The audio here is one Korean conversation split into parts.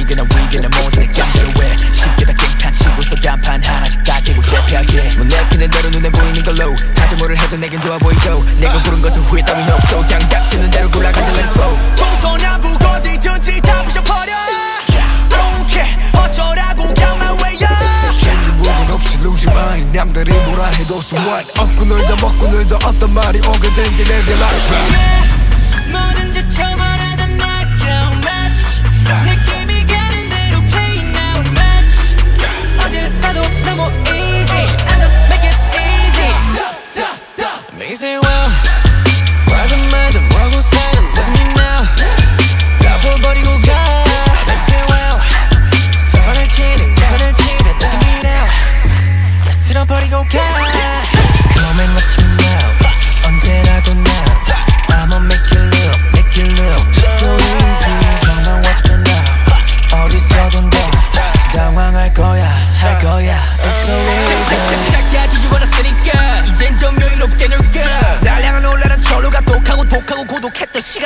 시그널 위기는 모든 내 깜대로 왜 쉽게 다 깽판 치고서 간판 하나씩 다 깨고 재패하게. 뭐 내키는 대로 눈에 보이는 걸로. 하지 뭐를 해도 내겐 좋아 보이고. 내가 고른 것은 후회 따윈 없어. 그냥 닥치는 대로 굴러가자 let it flow 동서남북 어디든지 다 부셔버려. Don't care. 어쩌라고 그냥 my way up 챙긴 부분 없이 losing mind 남들이 뭐라 해도 so what 얻고 놀자 먹고 놀자. 어떤 말이 오게든지 내게 life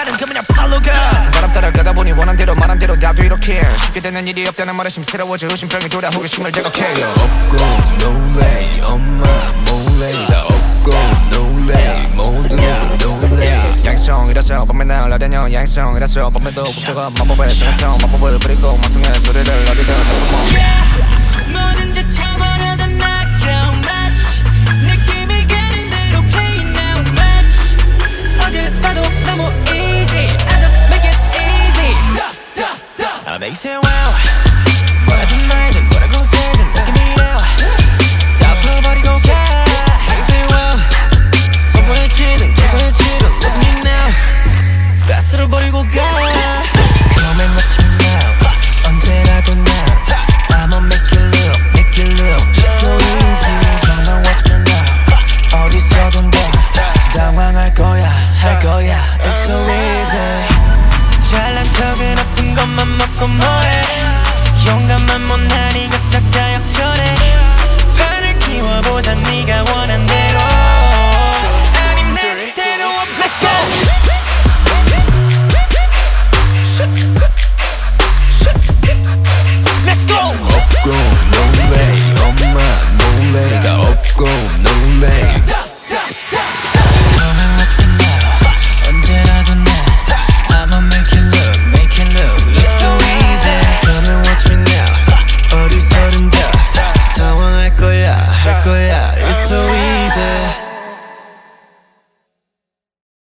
시간은 그냥 팔로가. 바람 따라 가다 보니 원한 대로 말한 대로 나도 이렇게 쉽게 되는 일이 없다는 말에 심스러워져 의심병이 돌아 호기심을 제거해요. 없고 놀래 엄마 몰래. 다 없고 놀래 모두 놀래 양성이라서 밤에 날아다녀 양성이라서 밤에도 국조가 마법을 쓰면서 마법을 부리고 마성의 소리를 어디든 내뿜어 사랑할 거야 할 거야. It's so easy. 잘난 척은 아픈 것만 먹고 뭐해. 용감한 못난이가 싹 다 역전해. 판을 키워보자.